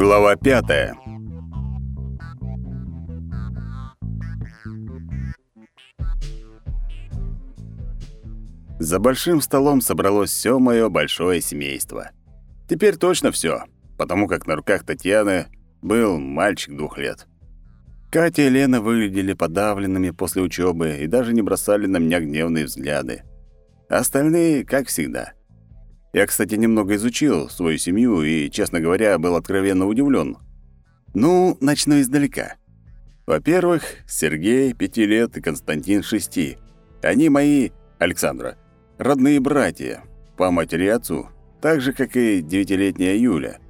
Глава пятая. За большим столом собралось все мое большое семейство. Теперь точно все, потому как на руках Татьяны был мальчик двух лет. Катя и Лена выглядели подавленными после учебы и даже не бросали на меня гневные взгляды. Остальные, как всегда. Я, кстати, немного изучил свою семью и, честно говоря, был откровенно удивлен. Ну, начну издалека. Во-первых, Сергей, пяти лет, и Константин, шести. Они мои, Александра, родные братья, по матери и отцу, так же, как и девятилетняя Юля –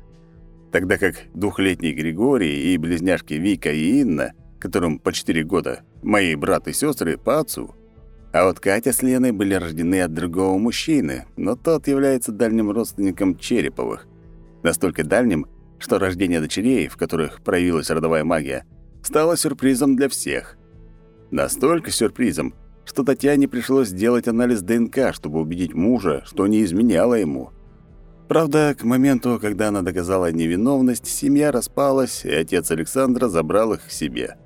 тогда как двухлетний Григорий и близняшки Вика и Инна, которым по четыре года, мои брат и сестры по отцу. А вот Катя с Леной были рождены от другого мужчины, но тот является дальним родственником Череповых. Настолько дальним, что рождение дочерей, в которых проявилась родовая магия, стало сюрпризом для всех. Настолько сюрпризом, что Татьяне пришлось сделать анализ ДНК, чтобы убедить мужа, что не изменяла ему. Правда, к моменту, когда она доказала невиновность, семья распалась, и отец Александра забрал их к себе.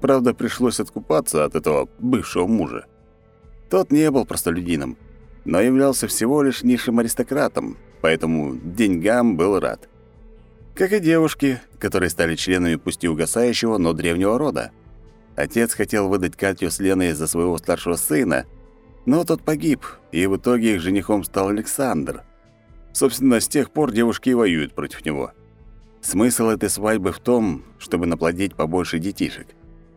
Правда, пришлось откупаться от этого бывшего мужа. Тот не был простолюдином, но являлся всего лишь низшим аристократом, поэтому деньгам был рад. Как и девушки, которые стали членами пусть и угасающего, но древнего рода. Отец хотел выдать Катю с Леной за своего старшего сына, но тот погиб, и в итоге их женихом стал Александр. Собственно, с тех пор девушки и воюют против него. Смысл этой свадьбы в том, чтобы наплодить побольше детишек.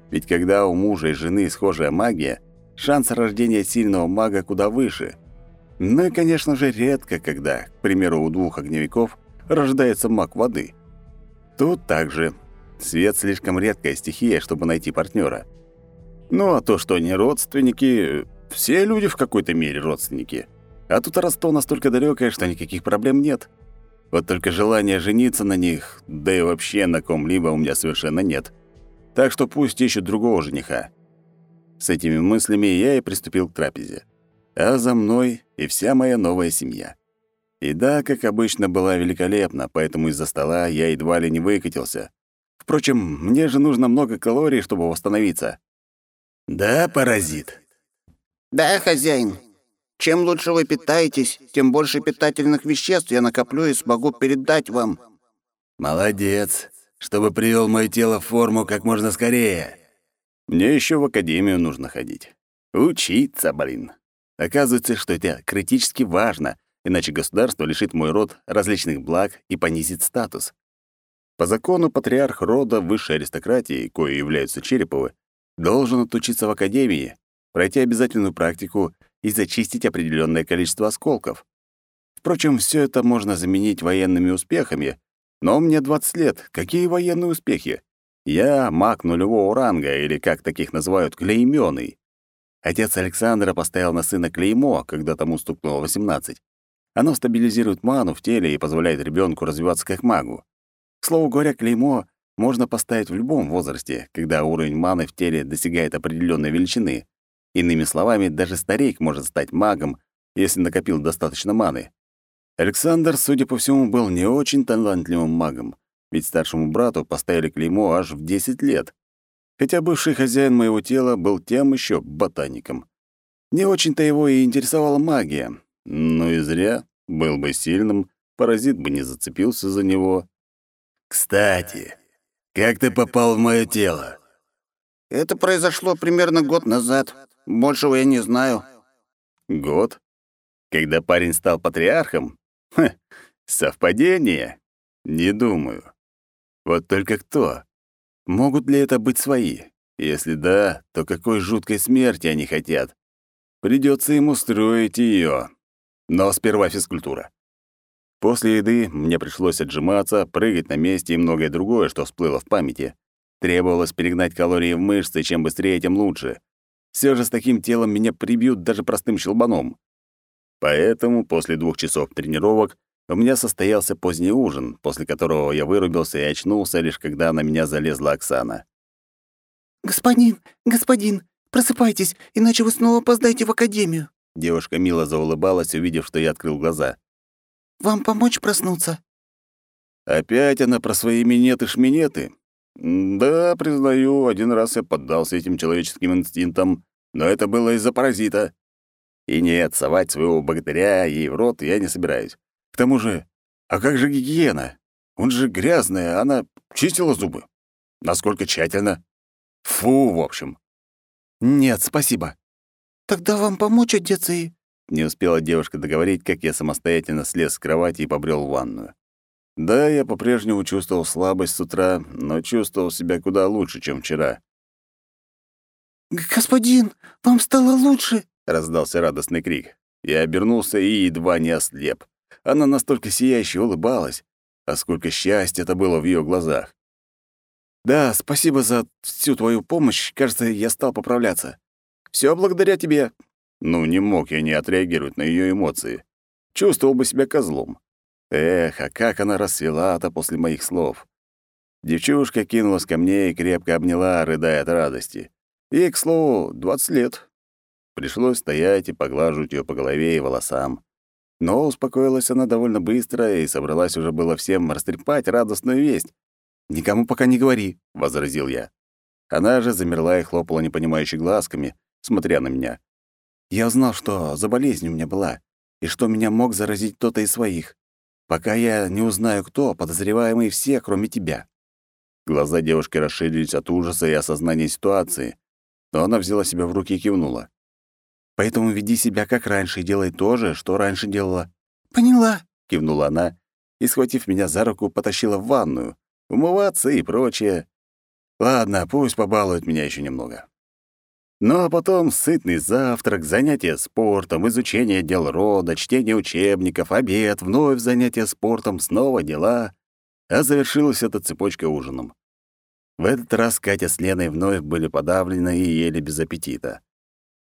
Ведь когда у мужа и жены схожая магия, шанс рождения сильного мага куда выше. Ну и, конечно же, редко, когда, к примеру, у двух огневиков рождается маг воды. Тут также свет слишком редкая стихия, чтобы найти партнера. Ну а то, что они родственники, все люди в какой-то мере родственники – а тут родство настолько далекое, что никаких проблем нет. Вот только желания жениться на них, да и вообще на ком-либо у меня совершенно нет. Так что пусть ищут другого жениха. С этими мыслями я и приступил к трапезе. А за мной и вся моя новая семья. Еда, как обычно, была великолепна, поэтому из-за стола я едва ли не выкатился. Впрочем, мне же нужно много калорий, чтобы восстановиться. «Да, паразит?» «Да, хозяин», чем лучше вы питаетесь, тем больше питательных веществ я накоплю и смогу передать вам». «Молодец, чтобы привел мое тело в форму как можно скорее». «Мне еще в академию нужно ходить. Учиться, блин. Оказывается, что это критически важно, иначе государство лишит мой род различных благ и понизит статус. По закону патриарх рода высшей аристократии, кои являются Череповы, должен отучиться в академии, пройти обязательную практику и зачистить определенное количество осколков. Впрочем, все это можно заменить военными успехами, но мне 20 лет. Какие военные успехи? Я маг нулевого ранга, или как таких называют, клеймёный. Отец Александра поставил на сына клеймо, когда тому стукнуло 18. Оно стабилизирует ману в теле и позволяет ребенку развиваться как магу. К слову говоря, клеймо можно поставить в любом возрасте, когда уровень маны в теле достигает определенной величины. Иными словами, даже старик может стать магом, если накопил достаточно маны. Александр, судя по всему, был не очень талантливым магом, ведь старшему брату поставили клеймо аж в 10 лет. Хотя бывший хозяин моего тела был тем еще ботаником. Не очень-то его и интересовала магия. Ну и зря. Был бы сильным, паразит бы не зацепился за него. «Кстати, как ты попал в мое тело?» «Это произошло примерно год назад. Большего я не знаю». «Год? Когда парень стал патриархом? Ха, совпадение? Не думаю. Вот только кто? Могут ли это быть свои? Если да, то какой жуткой смерти они хотят? Придется им устроить ее. Но сперва физкультура. После еды мне пришлось отжиматься, прыгать на месте и многое другое, что всплыло в памяти. Требовалось перегнать калории в мышцы, чем быстрее, тем лучше. Все же с таким телом меня прибьют даже простым щелбаном. Поэтому после двух часов тренировок у меня состоялся поздний ужин, после которого я вырубился и очнулся, лишь когда на меня залезла Оксана. «Господин, господин, просыпайтесь, иначе вы снова опоздаете в академию». Девушка мило заулыбалась, увидев, что я открыл глаза. «Вам помочь проснуться?» Опять она про свои минеты-шминеты? Да, признаю, один раз я поддался этим человеческим инстинктам, но это было из-за паразита. И нет, совать своего богатыря ей в рот я не собираюсь. К тому же, а как же гигиена? Он же грязная, она чистила зубы. Насколько тщательно? Фу, в общем. Нет, спасибо. Тогда вам помочь одеться и... Не успела девушка договорить, как я самостоятельно слез с кровати и побрел в ванную. Да, я по-прежнему чувствовал слабость с утра, но чувствовал себя куда лучше, чем вчера. «Господин, вам стало лучше!» — раздался радостный крик. Я обернулся и едва не ослеп. Она настолько сияюще улыбалась, а сколько счастья это было в ее глазах. «Да, спасибо за всю твою помощь. Кажется, я стал поправляться. Все благодаря тебе». Ну, не мог я не отреагировать на ее эмоции. Чувствовал бы себя козлом. Эх, а как она расцвела-то после моих слов. Девчушка кинулась ко мне и крепко обняла, рыдая от радости. Ей, к слову, 20 лет. Пришлось стоять и поглаживать ее по голове и волосам. Но успокоилась она довольно быстро и собралась уже было всем растрепать радостную весть. «Никому пока не говори», — возразил я. Она же замерла и хлопала непонимающе глазками, смотря на меня. Я узнал, что за болезнь у меня была, и что меня мог заразить кто-то из своих. Пока я не узнаю, кто, подозреваемые все, кроме тебя». Глаза девушки расширились от ужаса и осознания ситуации, но она взяла себя в руки и кивнула. Поэтому веди себя как раньше и делай то же, что раньше делала». «Поняла», — кивнула она и, схватив меня за руку, потащила в ванную, умываться и прочее. Ладно, пусть побалует меня еще немного. Ну а потом сытный завтрак, занятия спортом, изучение дел рода, чтение учебников, обед, вновь занятия спортом, снова дела. А завершилась эта цепочка ужином. В этот раз Катя с Леной вновь были подавлены и ели без аппетита.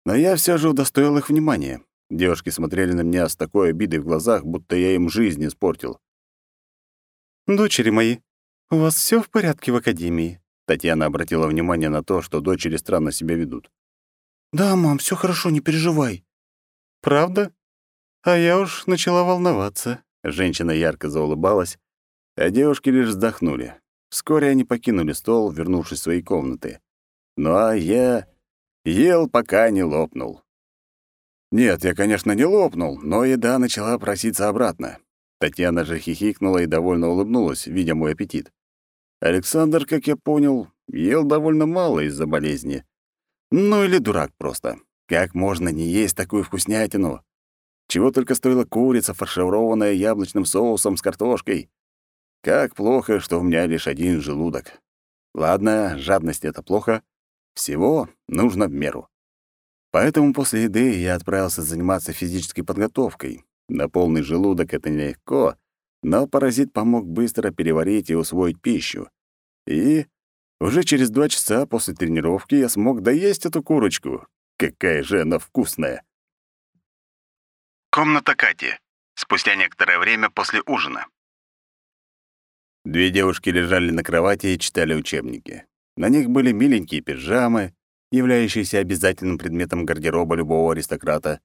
Но я все же удостоил их внимания. Девушки смотрели на меня с такой обидой в глазах, будто я им жизнь испортил. «Дочери мои, у вас все в порядке в академии?» Татьяна обратила внимание на то, что дочери странно себя ведут. «Да, мам, все хорошо, не переживай». «Правда? А я уж начала волноваться». Женщина ярко заулыбалась, а девушки лишь вздохнули. Вскоре они покинули стол, вернувшись в свои комнаты. Ну а я Ел, пока не лопнул. Нет, я, конечно, не лопнул, но еда начала проситься обратно. Татьяна же хихикнула и довольно улыбнулась, видя мой аппетит. Александр, как я понял, ел довольно мало из-за болезни. Ну или дурак просто. Как можно не есть такую вкуснятину? Чего только стоила курица, фаршированная яблочным соусом с картошкой. Как плохо, что у меня лишь один желудок. Ладно, жадность — это плохо, всего нужно в меру. Поэтому после еды я отправился заниматься физической подготовкой. На полный желудок это нелегко, но паразит помог быстро переварить и усвоить пищу. И уже через два часа после тренировки я смог доесть эту курочку. Какая же она вкусная! Комната Кати. Спустя некоторое время после ужина. Две девушки лежали на кровати и читали учебники. На них были миленькие пижамы, являющиеся обязательным предметом гардероба любого аристократа.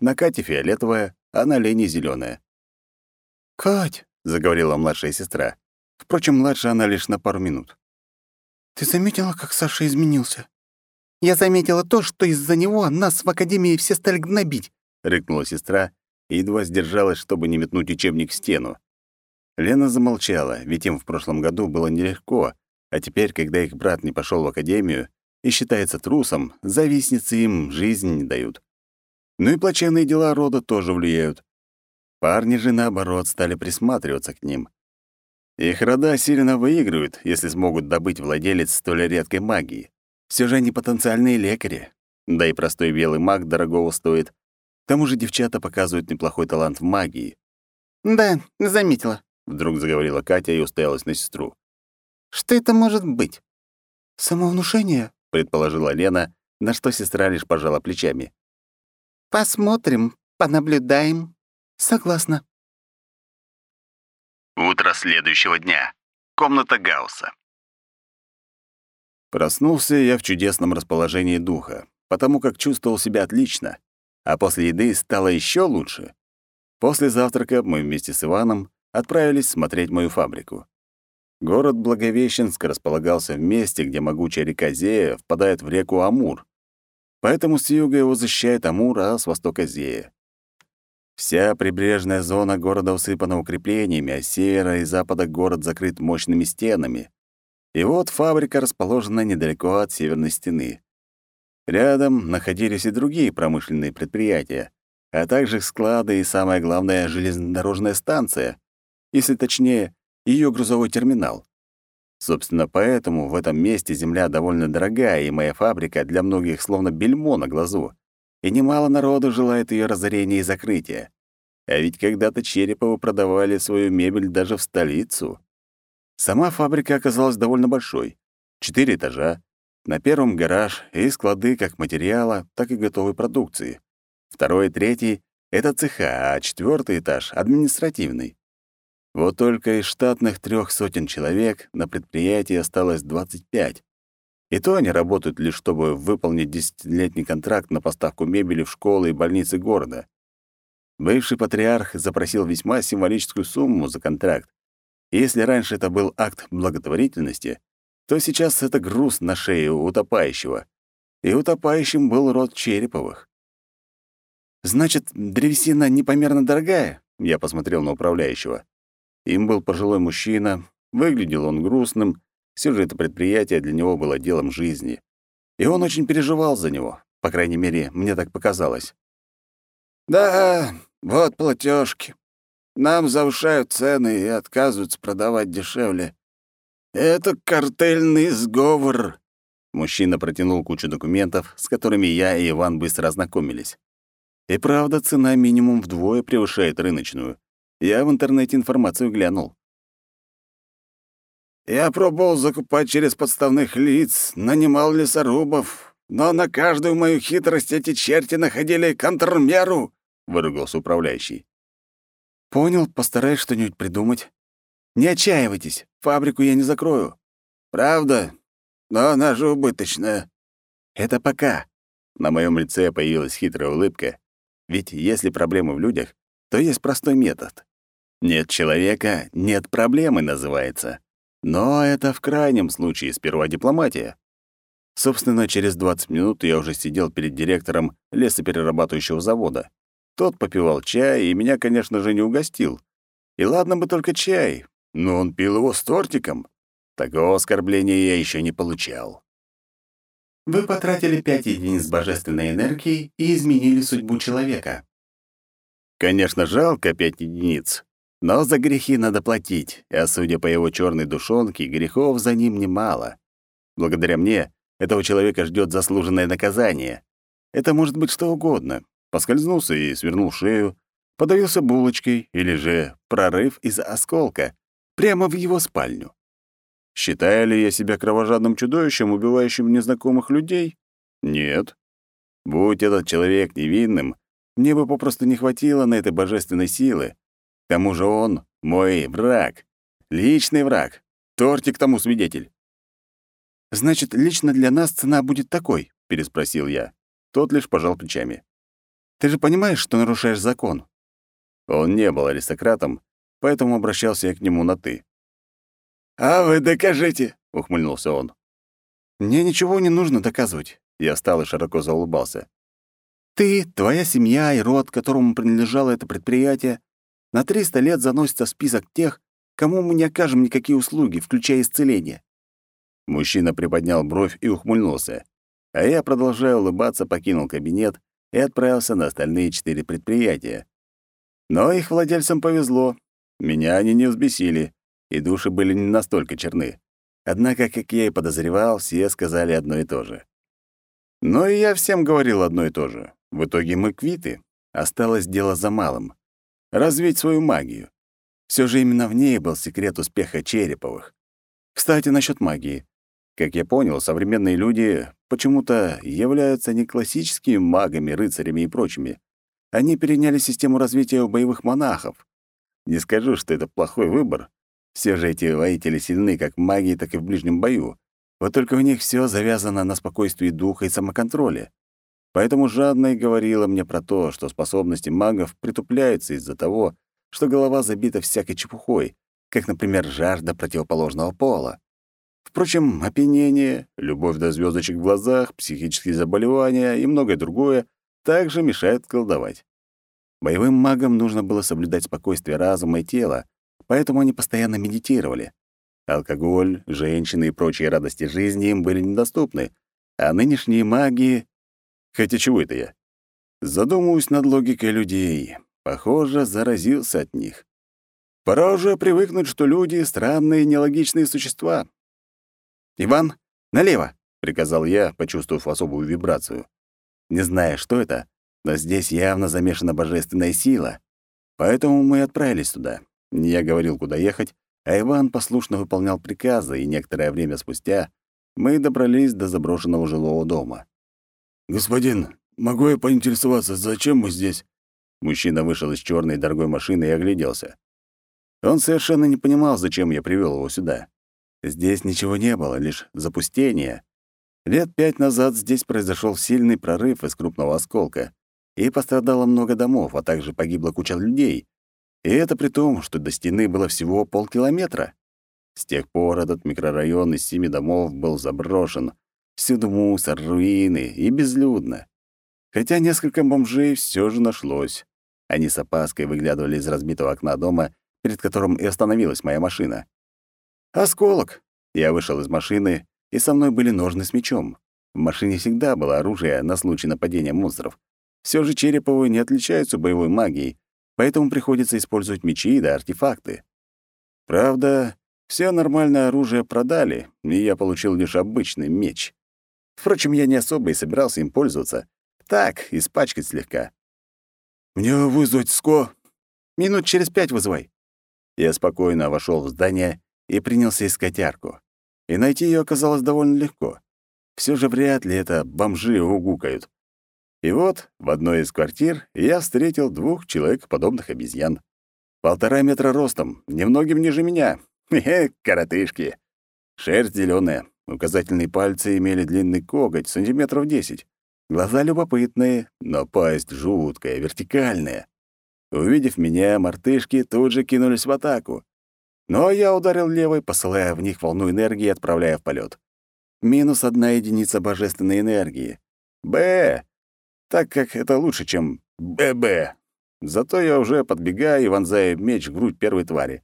На Кате фиолетовая, а на Лене зеленая. «Кать!» — заговорила младшая сестра. Впрочем, младше она лишь на пару минут. «Ты заметила, как Саша изменился?» «Я заметила то, что из-за него нас в Академии все стали гнобить», — рыкнула сестра и едва сдержалась, чтобы не метнуть учебник в стену. Лена замолчала, ведь им в прошлом году было нелегко, а теперь, когда их брат не пошел в академию и считается трусом, завистницы им жизнь не дают. Ну и плачевные дела рода тоже влияют. Парни же, наоборот, стали присматриваться к ним. Их рода сильно выигрывают, если смогут добыть владелец столь редкой магии. Все же они потенциальные лекари. Да и простой белый маг дорогого стоит. К тому же девчата показывают неплохой талант в магии. «Да, заметила», — вдруг заговорила Катя и устоялась на сестру. Что это может быть? Самовнушение, предположила Лена, на что сестра лишь пожала плечами. Посмотрим, понаблюдаем. Согласна. Утро следующего дня. Комната Гаусса. Проснулся я в чудесном расположении духа, потому как чувствовал себя отлично, а после еды стало еще лучше. После завтрака мы вместе с Иваном отправились смотреть мою фабрику. Город Благовещенск располагался в месте, где могучая река Зея впадает в реку Амур. Поэтому с юга его защищает Амур, а с востока — Зея. Вся прибрежная зона города усыпана укреплениями, а с севера и запада город закрыт мощными стенами. И вот фабрика расположена недалеко от северной стены. Рядом находились и другие промышленные предприятия, а также склады и, самое главное, железнодорожная станция, если точнее, ее грузовой терминал. Собственно, поэтому в этом месте земля довольно дорогая, и моя фабрика для многих словно бельмо на глазу, и немало народу желает ее разорения и закрытия. А ведь когда-то Череповы продавали свою мебель даже в столицу. Сама фабрика оказалась довольно большой. Четыре этажа, на первом гараж и склады как материала, так и готовой продукции. Второй и третий — это цеха, а четвертый этаж — административный. Вот только из штатных трех сотен человек на предприятии осталось 25. И то они работают лишь чтобы выполнить десятилетний контракт на поставку мебели в школы и больницы города. Бывший патриарх запросил весьма символическую сумму за контракт. Если раньше это был акт благотворительности, то сейчас это груз на шее утопающего. И утопающим был род Череповых. «Значит, древесина непомерно дорогая?» Я посмотрел на управляющего. Им был пожилой мужчина, выглядел он грустным, все же это предприятие для него было делом жизни. И он очень переживал за него, по крайней мере, мне так показалось. «Да, вот платежки. Нам завышают цены и отказываются продавать дешевле. «Это картельный сговор!» Мужчина протянул кучу документов, с которыми я и Иван быстро ознакомились. И правда, цена минимум вдвое превышает рыночную. Я в интернете информацию глянул. «Я пробовал закупать через подставных лиц, нанимал лесорубов, но на каждую мою хитрость эти черти находили контрмеру!» — выругался управляющий. «Понял, постараюсь что-нибудь придумать. Не отчаивайтесь, фабрику я не закрою. Правда? Но она же убыточная. Это пока. На моем лице появилась хитрая улыбка. Ведь если проблемы в людях, то есть простой метод. Нет человека — нет проблемы, называется. Но это в крайнем случае сперва дипломатия. Собственно, через 20 минут я уже сидел перед директором лесоперерабатывающего завода. Тот попивал чай и меня, конечно же, не угостил. И ладно бы только чай, но он пил его с тортиком. Такого оскорбления я еще не получал. Вы потратили пять единиц божественной энергии и изменили судьбу человека. Конечно, жалко пять единиц, но за грехи надо платить, а судя по его черной душонке, грехов за ним немало. Благодаря мне этого человека ждет заслуженное наказание. Это может быть что угодно. Поскользнулся и свернул шею, подавился булочкой или же прорыв из-за осколка, Прямо в его спальню. Считаю ли я себя кровожадным чудовищем, убивающим незнакомых людей? Нет. Будь этот человек невинным, мне бы попросту не хватило на этой божественной силы. К тому же он — мой враг. Личный враг. Тортик тому свидетель. «Значит, лично для нас цена будет такой?» — переспросил я. Тот лишь пожал плечами. «Ты же понимаешь, что нарушаешь закон?» Он не был аристократом, поэтому обращался я к нему на «ты». «А вы докажите!» — ухмыльнулся он. «Мне ничего не нужно доказывать». Я встал и широко заулыбался. «Ты, твоя семья и род, которому принадлежало это предприятие, на 300 лет заносится список тех, кому мы не окажем никакие услуги, включая исцеление». Мужчина приподнял бровь и ухмыльнулся, а я, продолжая улыбаться, покинул кабинет и отправился на остальные четыре предприятия. Но их владельцам повезло, меня они не взбесили, и души были не настолько черны. Однако, как я и подозревал, все сказали одно и то же. Но и я всем говорил одно и то же. В итоге мы квиты. Осталось дело за малым. Развить свою магию. Все же именно в ней был секрет успеха Череповых. Кстати, насчет магии. Как я понял, современные люди почему-то являются не классическими магами, рыцарями и прочими. Они переняли систему развития у боевых монахов. Не скажу, что это плохой выбор. Все же эти воители сильны как в магии, так и в ближнем бою. Вот только у них все завязано на спокойствии духа и самоконтроле. Поэтому жадно и говорила мне про то, что способности магов притупляются из-за того, что голова забита всякой чепухой, как, например, жажда противоположного пола. Впрочем, опьянение, любовь до звездочек в глазах, психические заболевания и многое другое также мешают колдовать. Боевым магам нужно было соблюдать спокойствие разума и тела, поэтому они постоянно медитировали. Алкоголь, женщины и прочие радости жизни им были недоступны, а нынешние маги... Хотя чего это я? Задумываюсь над логикой людей. Похоже, заразился от них. Пора уже привыкнуть, что люди — странные, нелогичные существа. «Иван, налево!» — приказал я, почувствовав особую вибрацию. Не зная, что это, но здесь явно замешана божественная сила. Поэтому мы отправились туда. Я говорил, куда ехать, а Иван послушно выполнял приказы, и некоторое время спустя мы добрались до заброшенного жилого дома. «Господин, могу я поинтересоваться, зачем мы здесь?» Мужчина вышел из черной дорогой машины и огляделся. Он совершенно не понимал, зачем я привел его сюда. Здесь ничего не было, лишь запустение. Лет пять назад здесь произошел сильный прорыв из крупного осколка, и пострадало много домов, а также погибла куча людей. И это при том, что до стены было всего полкилометра. С тех пор этот микрорайон из семи домов был заброшен. Всюду мусор, руины и безлюдно. Хотя несколько бомжей все же нашлось. Они с опаской выглядывали из разбитого окна дома, перед которым и остановилась моя машина. «Осколок!» Я вышел из машины, и со мной были ножны с мечом. В машине всегда было оружие на случай нападения монстров. Все же Череповы не отличаются боевой магией, поэтому приходится использовать мечи да артефакты. Правда, все нормальное оружие продали, и я получил лишь обычный меч. Впрочем, я не особо и собирался им пользоваться. Так, испачкать слегка. «Мне вызвать СКО?» «Минут через пять вызывай». Я спокойно вошел в здание и принялся искать арку. И найти ее оказалось довольно легко. Все же вряд ли это бомжи угукают. И вот в одной из квартир я встретил двух человекоподобных обезьян. Полтора метра ростом, немногим ниже меня. Хе-хе, коротышки. Шерсть зеленая, указательные пальцы имели длинный коготь, сантиметров десять. Глаза любопытные, но пасть жуткая, вертикальная. Увидев меня, мартышки тут же кинулись в атаку. Но я ударил левой, посылая в них волну энергии и отправляя в полет. Минус одна единица божественной энергии. Б. Так как это лучше, чем ББ. Зато я уже подбегаю и вонзаю меч в грудь первой твари.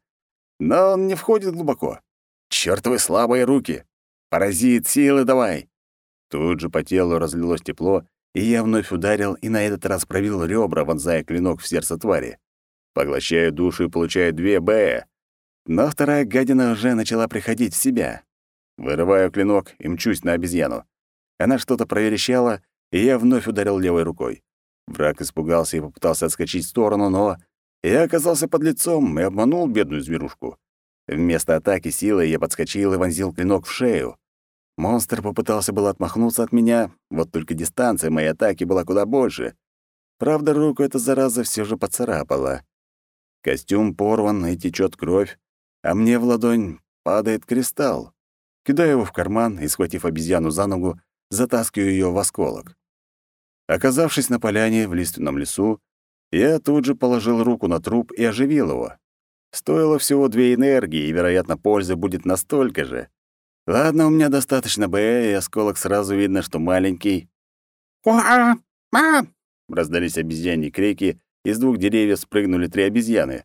Но он не входит глубоко. Чёртовы слабые руки! Паразит, силы давай! Тут же по телу разлилось тепло, и я вновь ударил и на этот раз пробил ребра, вонзая клинок в сердце твари. Поглощаю душу и получаю две Б. Но вторая гадина уже начала приходить в себя. Вырываю клинок и мчусь на обезьяну. Она что-то проверещала, и я вновь ударил левой рукой. Враг испугался и попытался отскочить в сторону, но я оказался под лицом и обманул бедную зверушку. Вместо атаки силой я подскочил и вонзил клинок в шею. Монстр попытался было отмахнуться от меня, вот только дистанция моей атаки была куда больше. Правда, руку эта зараза все же поцарапала. Костюм порван и течет кровь, а мне в ладонь падает кристалл. Кидаю его в карман и, схватив обезьяну за ногу, затаскиваю ее в осколок. Оказавшись на поляне в лиственном лесу, я тут же положил руку на труп и оживил его. Стоило всего две энергии, и, вероятно, пользы будет настолько же. Ладно, у меня достаточно Б, и осколок сразу видно, что маленький. «Уа! Мам!» — раздались обезьяньи крики, из двух деревьев спрыгнули три обезьяны.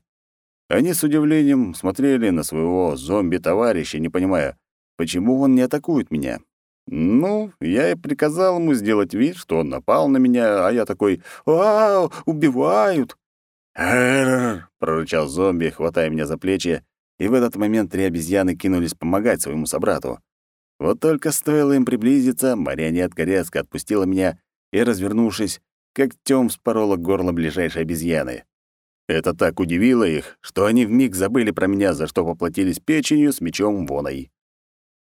Они с удивлением смотрели на своего зомби-товарища, не понимая, почему он не атакует меня. Ну, я и приказал ему сделать вид, что он напал на меня, а я такой «Вау, убивают!» «Арррр!» — прорычал зомби, хватая меня за плечи, и в этот момент три обезьяны кинулись помогать своему собрату. Вот только стоило им приблизиться, марионетка резко отпустила меня и, развернувшись, как тём вспорола горло ближайшей обезьяны. Это так удивило их, что они вмиг забыли про меня, за что поплатились печенью с мечом воной.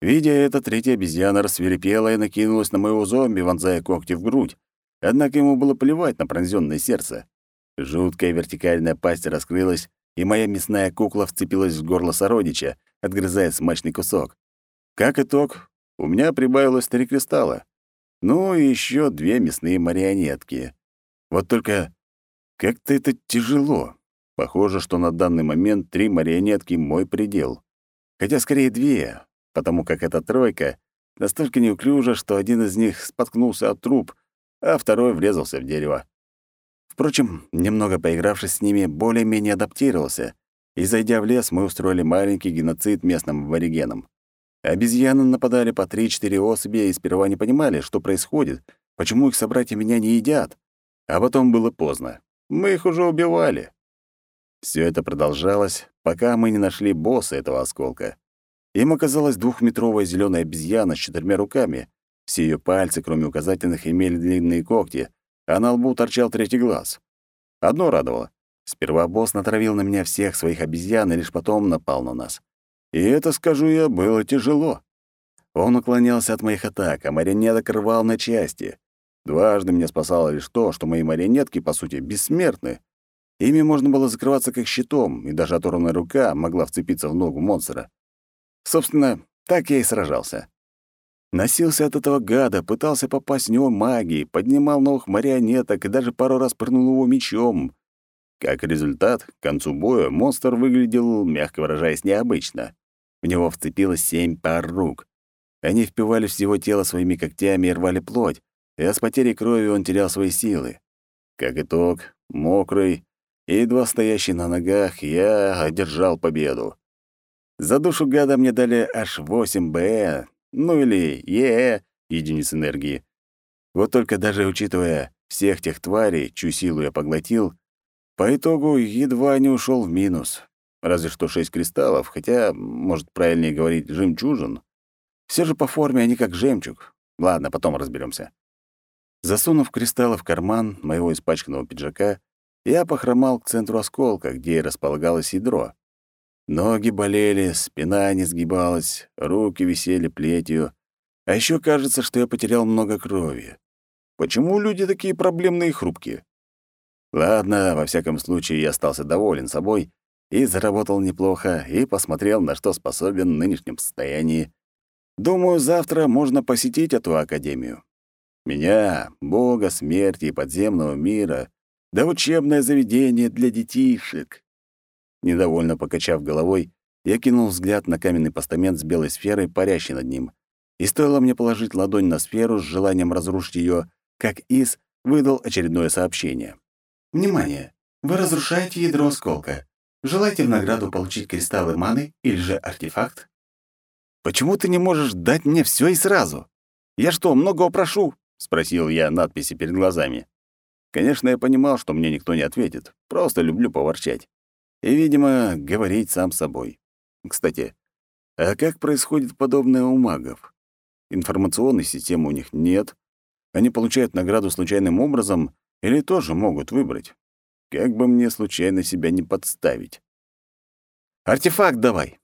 Видя это, третья обезьяна рассверепела и накинулась на моего зомби, вонзая когти в грудь. Однако ему было плевать на пронзённое сердце. Жуткая вертикальная пасть раскрылась, и моя мясная кукла вцепилась в горло сородича, отгрызая смачный кусок. Как итог, у меня прибавилось три кристалла. Ну и еще две мясные марионетки. Вот только как-то это тяжело. Похоже, что на данный момент три марионетки — мой предел. Хотя скорее две, потому как эта тройка настолько неуклюжа, что один из них споткнулся от труп, а второй врезался в дерево. Впрочем, немного поигравшись с ними, более-менее адаптировался, и, зайдя в лес, мы устроили маленький геноцид местным аборигенам. Обезьяны нападали по три-четыре особи и сперва не понимали, что происходит, почему их собратья меня не едят. А потом было поздно. Мы их уже убивали. Все это продолжалось, пока мы не нашли босса этого осколка. Им оказалась двухметровая зеленая обезьяна с четырьмя руками. Все ее пальцы, кроме указательных, имели длинные когти, а на лбу торчал третий глаз. Одно радовало. Сперва босс натравил на меня всех своих обезьян и лишь потом напал на нас. И это, скажу я, было тяжело. Он уклонялся от моих атак, а марионеток рвал на части. Дважды меня спасало лишь то, что мои марионетки, по сути, бессмертны. Ими можно было закрываться как щитом, и даже оторванная рука могла вцепиться в ногу монстра. Собственно, так я и сражался. Носился от этого гада, пытался попасть в него магией, поднимал новых марионеток и даже пару раз пырнул его мечом. Как результат, к концу боя монстр выглядел, мягко выражаясь, необычно. В него вцепилось семь пар рук. Они впивались в его тело своими когтями и рвали плоть, а с потерей крови он терял свои силы. Как итог, мокрый и едва стоящий на ногах, я одержал победу. За душу гада мне дали аж 8 БЭ, ну или ЕЭ, единиц энергии. Вот только даже учитывая всех тех тварей, чью силу я поглотил, по итогу едва не ушел в минус. Разве что шесть кристаллов, хотя, может, правильнее говорить, жемчужин. Все же по форме они как жемчуг. Ладно, потом разберемся. Засунув кристаллы в карман моего испачканного пиджака, я похромал к центру осколка, где располагалось ядро. Ноги болели, спина не сгибалась, руки висели плетью. А еще кажется, что я потерял много крови. Почему люди такие проблемные и хрупкие? Ладно, во всяком случае, я остался доволен собой и заработал неплохо, и посмотрел, на что способен в нынешнем состоянии. Думаю, завтра можно посетить эту академию. Меня, бога смерти и подземного мира, да учебное заведение для детишек. Недовольно покачав головой, я кинул взгляд на каменный постамент с белой сферой, парящей над ним. И стоило мне положить ладонь на сферу с желанием разрушить ее, как Ис выдал очередное сообщение. «Внимание! Вы разрушаете ядро осколка. Желаете в награду получить кристаллы маны или же артефакт?» «Почему ты не можешь дать мне все и сразу? Я что, многого прошу?» — спросил я надписи перед глазами. Конечно, я понимал, что мне никто не ответит. Просто люблю поворчать и, видимо, говорить сам собой. Кстати, а как происходит подобное у магов? Информационной системы у них нет. Они получают награду случайным образом или тоже могут выбрать. Как бы мне случайно себя не подставить. «Артефакт давай!»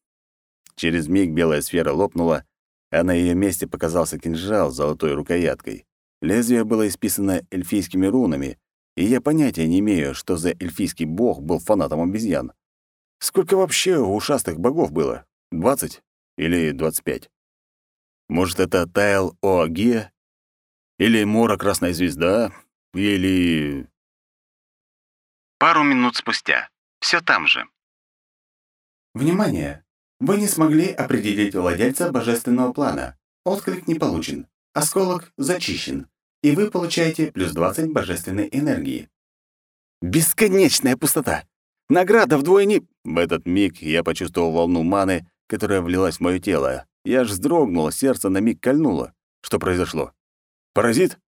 Через миг белая сфера лопнула, а на ее месте показался кинжал с золотой рукояткой. Лезвие было исписано эльфийскими рунами, и я понятия не имею, что за эльфийский бог был фанатом обезьян. Сколько вообще у ушастых богов было? Двадцать или двадцать пять? Может, это Тайл Оаге? Или Мора Красная Звезда? Или... Пару минут спустя. Все там же. Внимание! Вы не смогли определить владельца божественного плана. Отклик не получен. Осколок зачищен и вы получаете плюс 20 божественной энергии. Бесконечная пустота! Награда вдвое не... В этот миг я почувствовал волну маны, которая влилась в моё тело. Я аж вздрогнул, сердце на миг кольнуло. Что произошло? Паразит?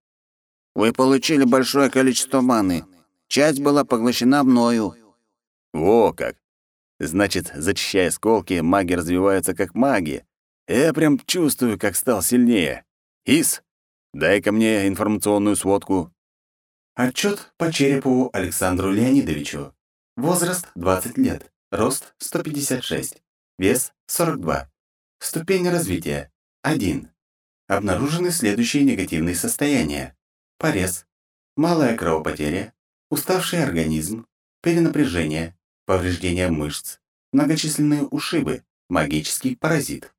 Вы получили большое количество маны. Часть была поглощена мною. Во как! Значит, зачищая осколки, маги развиваются как маги. Я прям чувствую, как стал сильнее. Ис, Дай-ка мне информационную сводку. Отчет по черепу Александру Леонидовичу. Возраст 20 лет. Рост 156. Вес 42. Ступень развития 1. Обнаружены следующие негативные состояния. Порез, малая кровопотеря, уставший организм, перенапряжение, повреждение мышц, многочисленные ушибы, магический паразит.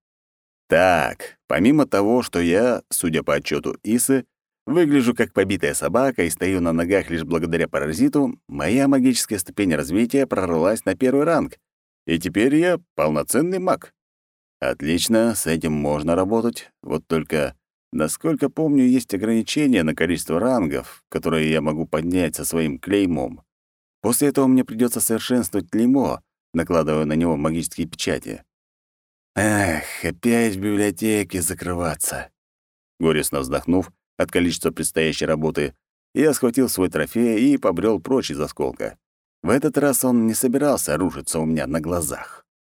Так, помимо того, что я, судя по отчету Исы, выгляжу как побитая собака и стою на ногах лишь благодаря паразиту, моя магическая ступень развития прорвалась на первый ранг, и теперь я полноценный маг. Отлично, с этим можно работать, вот только, насколько помню, есть ограничения на количество рангов, которые я могу поднять со своим клеймом. После этого мне придется совершенствовать клеймо, накладывая на него магические печати. Эх, опять в библиотеке закрываться. Горестно вздохнув от количества предстоящей работы, я схватил свой трофей и побрел прочь из осколка. В этот раз он не собирался рушиться у меня на глазах.